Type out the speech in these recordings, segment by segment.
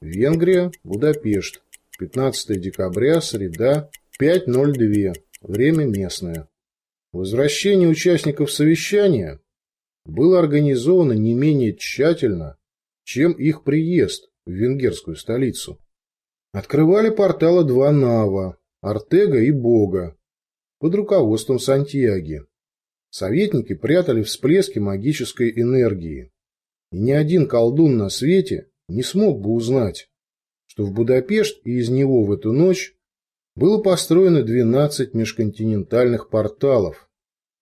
Венгрия, Будапешт. 15 декабря, среда, 5.02. Время местное. Возвращение участников совещания было организовано не менее тщательно, чем их приезд в венгерскую столицу. Открывали порталы два Нава, Артега и Бога, под руководством Сантьяги. Советники прятали всплески магической энергии. И ни один колдун на свете не смог бы узнать, что в Будапешт и из него в эту ночь было построено 12 межконтинентальных порталов.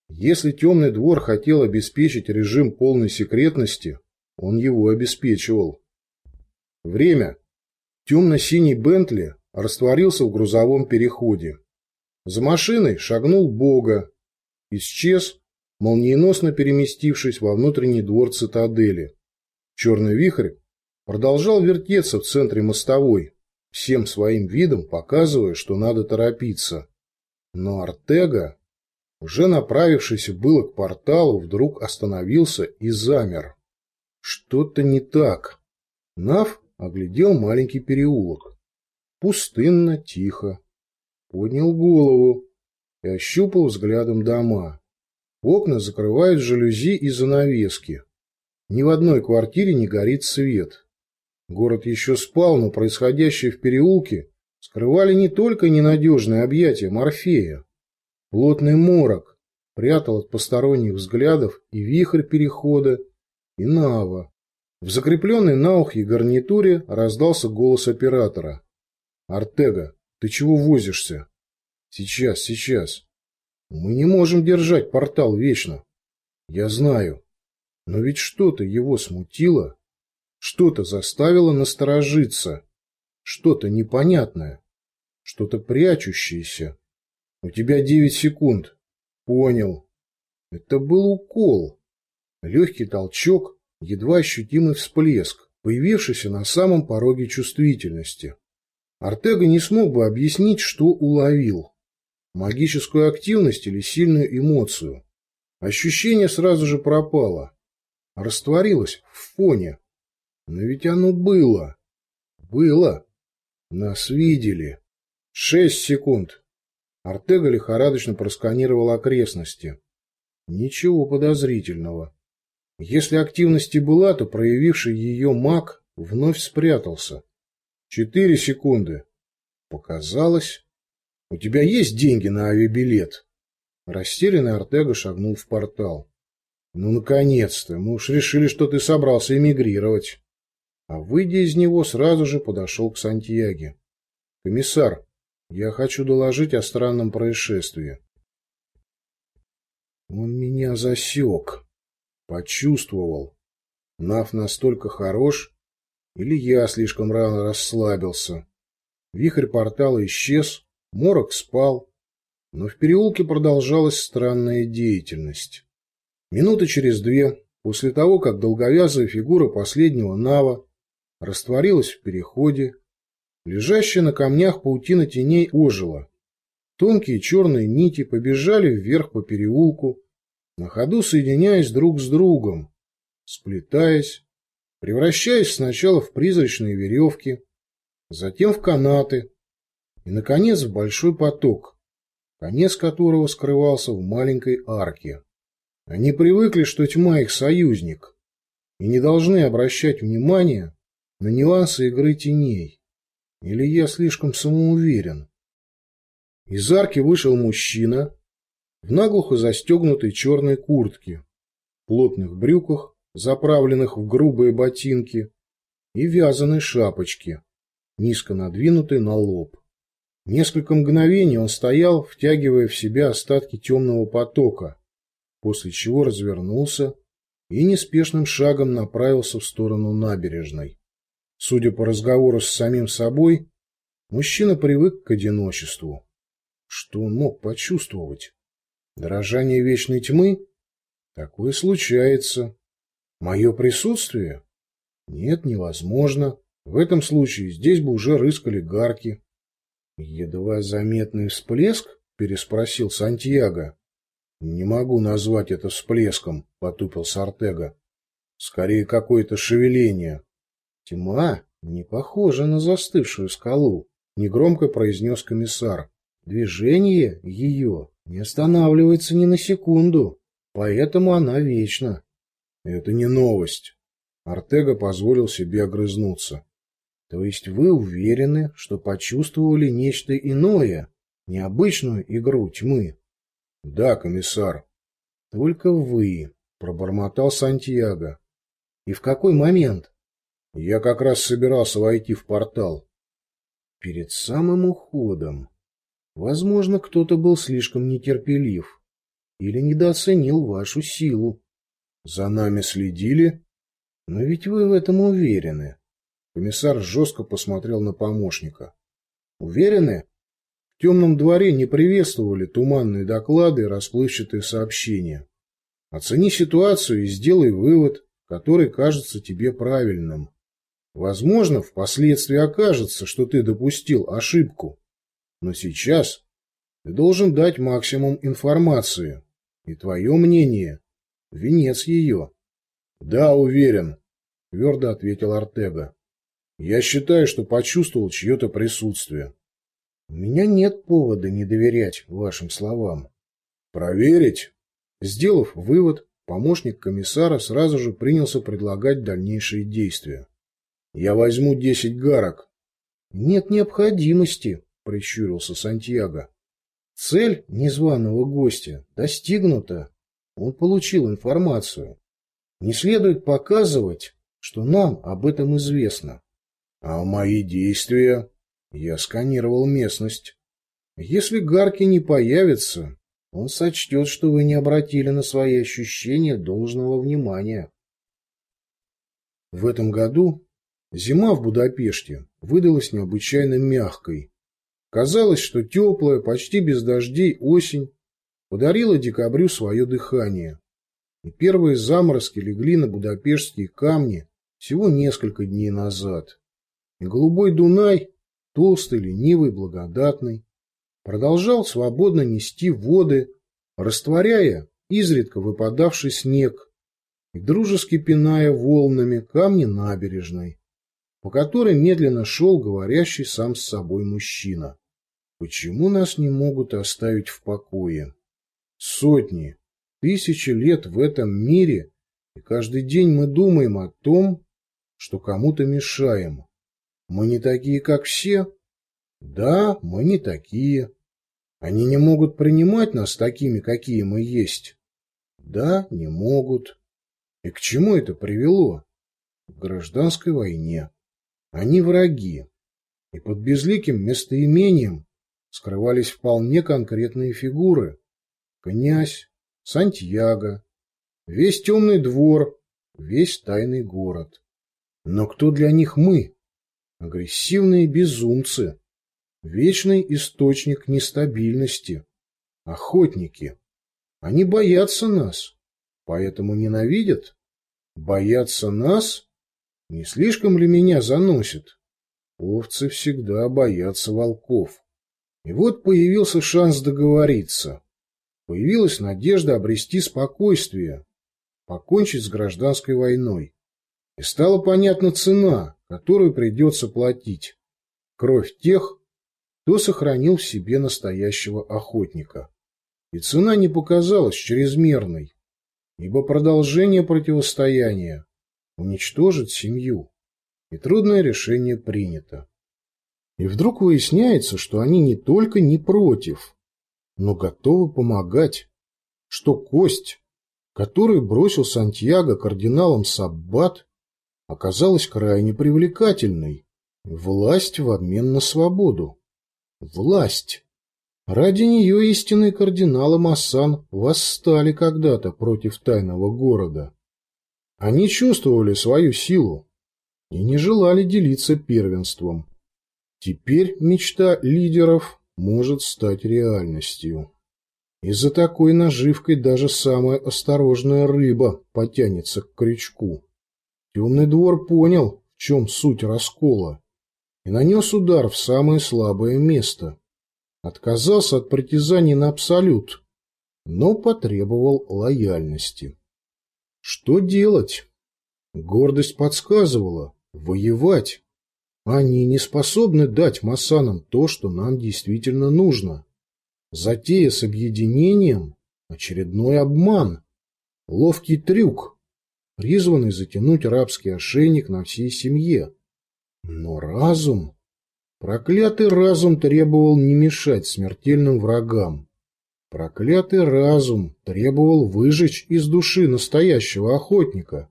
Если Темный двор хотел обеспечить режим полной секретности, он его обеспечивал. Время. Темно-синий Бентли растворился в грузовом переходе. За машиной шагнул Бога. Исчез, молниеносно переместившись во внутренний двор цитадели. Черный вихрь продолжал вертеться в центре мостовой, всем своим видом показывая, что надо торопиться. Но Артега, уже направившийся было к порталу, вдруг остановился и замер. Что-то не так. Нав оглядел маленький переулок. Пустынно, тихо. Поднял голову и ощупал взглядом дома. Окна закрывают жалюзи и занавески. Ни в одной квартире не горит свет. Город еще спал, но происходящее в переулке скрывали не только ненадежные объятия Морфея. Плотный морок прятал от посторонних взглядов и вихрь перехода, и Нава. В закрепленной на ухе гарнитуре раздался голос оператора. «Артега, ты чего возишься?» «Сейчас, сейчас. Мы не можем держать портал вечно. Я знаю. Но ведь что-то его смутило, что-то заставило насторожиться, что-то непонятное, что-то прячущееся. У тебя девять секунд. Понял. Это был укол. Легкий толчок, едва ощутимый всплеск, появившийся на самом пороге чувствительности. Артега не смог бы объяснить, что уловил. Магическую активность или сильную эмоцию. Ощущение сразу же пропало. Растворилось в фоне. Но ведь оно было. Было. Нас видели. Шесть секунд. Артега лихорадочно просканировал окрестности. Ничего подозрительного. Если активности была, то проявивший ее маг вновь спрятался. Четыре секунды. Показалось. У тебя есть деньги на авиабилет? Растерянный Артега шагнул в портал. Ну, наконец-то! Мы уж решили, что ты собрался эмигрировать. А выйдя из него, сразу же подошел к Сантьяге. Комиссар, я хочу доложить о странном происшествии. Он меня засек. Почувствовал. Нав настолько хорош, или я слишком рано расслабился. Вихрь портала исчез, морок спал, но в переулке продолжалась странная деятельность. Минуты через две, после того, как долговязая фигура последнего Нава растворилась в переходе, лежащая на камнях паутина теней ожила. Тонкие черные нити побежали вверх по переулку, на ходу соединяясь друг с другом, сплетаясь, превращаясь сначала в призрачные веревки, затем в канаты и, наконец, в большой поток, конец которого скрывался в маленькой арке. Они привыкли, что тьма их союзник, и не должны обращать внимания на нюансы игры теней. Или я слишком самоуверен? Из арки вышел мужчина в наглухо застегнутой черной куртке, плотных брюках, заправленных в грубые ботинки, и вязаной шапочке, низко надвинутой на лоб. Несколько мгновений он стоял, втягивая в себя остатки темного потока, после чего развернулся и неспешным шагом направился в сторону набережной. Судя по разговору с самим собой, мужчина привык к одиночеству. Что он мог почувствовать? Дрожание вечной тьмы? Такое случается. Мое присутствие? Нет, невозможно. В этом случае здесь бы уже рыскали гарки. Едва заметный всплеск? Переспросил Сантьяго. Не могу назвать это всплеском, потупился Артега. Скорее какое-то шевеление. Тьма? Не похоже на застывшую скалу, негромко произнес комиссар. Движение ее не останавливается ни на секунду, поэтому она вечна. Это не новость. Артега позволил себе огрызнуться. То есть вы уверены, что почувствовали нечто иное, необычную игру тьмы? Да, комиссар. Только вы, пробормотал Сантьяго. И в какой момент? Я как раз собирался войти в портал. Перед самым уходом. Возможно, кто-то был слишком нетерпелив или недооценил вашу силу. За нами следили? Но ведь вы в этом уверены. Комиссар жестко посмотрел на помощника. Уверены? В темном дворе не приветствовали туманные доклады и расплывчатые сообщения. Оцени ситуацию и сделай вывод, который кажется тебе правильным. Возможно, впоследствии окажется, что ты допустил ошибку. Но сейчас ты должен дать максимум информации. И твое мнение – венец ее. Да, уверен, твердо ответил Артега. Я считаю, что почувствовал чье-то присутствие. У меня нет повода не доверять вашим словам. Проверить? Сделав вывод, помощник комиссара сразу же принялся предлагать дальнейшие действия. Я возьму десять гарок. Нет необходимости, прищурился Сантьяго. Цель незваного гостя достигнута. Он получил информацию. Не следует показывать, что нам об этом известно. А мои действия? Я сканировал местность. Если Гарки не появится, он сочтет, что вы не обратили на свои ощущения должного внимания. В этом году Зима в Будапеште выдалась необычайно мягкой. Казалось, что теплая, почти без дождей осень подарила декабрю свое дыхание. И первые заморозки легли на будапештские камни всего несколько дней назад. И голубой Дунай, толстый, ленивый, благодатный, продолжал свободно нести воды, растворяя изредка выпадавший снег и дружески пиная волнами камни набережной по которой медленно шел говорящий сам с собой мужчина. Почему нас не могут оставить в покое? Сотни, тысячи лет в этом мире, и каждый день мы думаем о том, что кому-то мешаем. Мы не такие, как все? Да, мы не такие. Они не могут принимать нас такими, какие мы есть? Да, не могут. И к чему это привело? К гражданской войне. Они враги, и под безликим местоимением скрывались вполне конкретные фигуры. Князь, Сантьяго, весь темный двор, весь тайный город. Но кто для них мы? Агрессивные безумцы, вечный источник нестабильности, охотники. Они боятся нас, поэтому ненавидят. Боятся нас не слишком ли меня заносит? Овцы всегда боятся волков. И вот появился шанс договориться. Появилась надежда обрести спокойствие, покончить с гражданской войной. И стала понятна цена, которую придется платить. Кровь тех, кто сохранил в себе настоящего охотника. И цена не показалась чрезмерной, ибо продолжение противостояния уничтожить семью. И трудное решение принято. И вдруг выясняется, что они не только не против, но готовы помогать, что кость, которую бросил Сантьяго кардиналом Саббат, оказалась крайне привлекательной. Власть в обмен на свободу. Власть. Ради нее истинные кардиналы Массан восстали когда-то против тайного города. Они чувствовали свою силу и не желали делиться первенством. Теперь мечта лидеров может стать реальностью. И за такой наживкой даже самая осторожная рыба потянется к крючку. Темный двор понял, в чем суть раскола, и нанес удар в самое слабое место. Отказался от притязаний на абсолют, но потребовал лояльности. Что делать? Гордость подсказывала. Воевать. Они не способны дать масанам то, что нам действительно нужно. Затея с объединением – очередной обман, ловкий трюк, призванный затянуть рабский ошейник на всей семье. Но разум... Проклятый разум требовал не мешать смертельным врагам. Проклятый разум требовал выжечь из души настоящего охотника.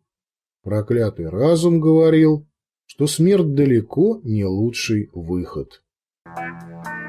Проклятый разум говорил, что смерть далеко не лучший выход. Thank you.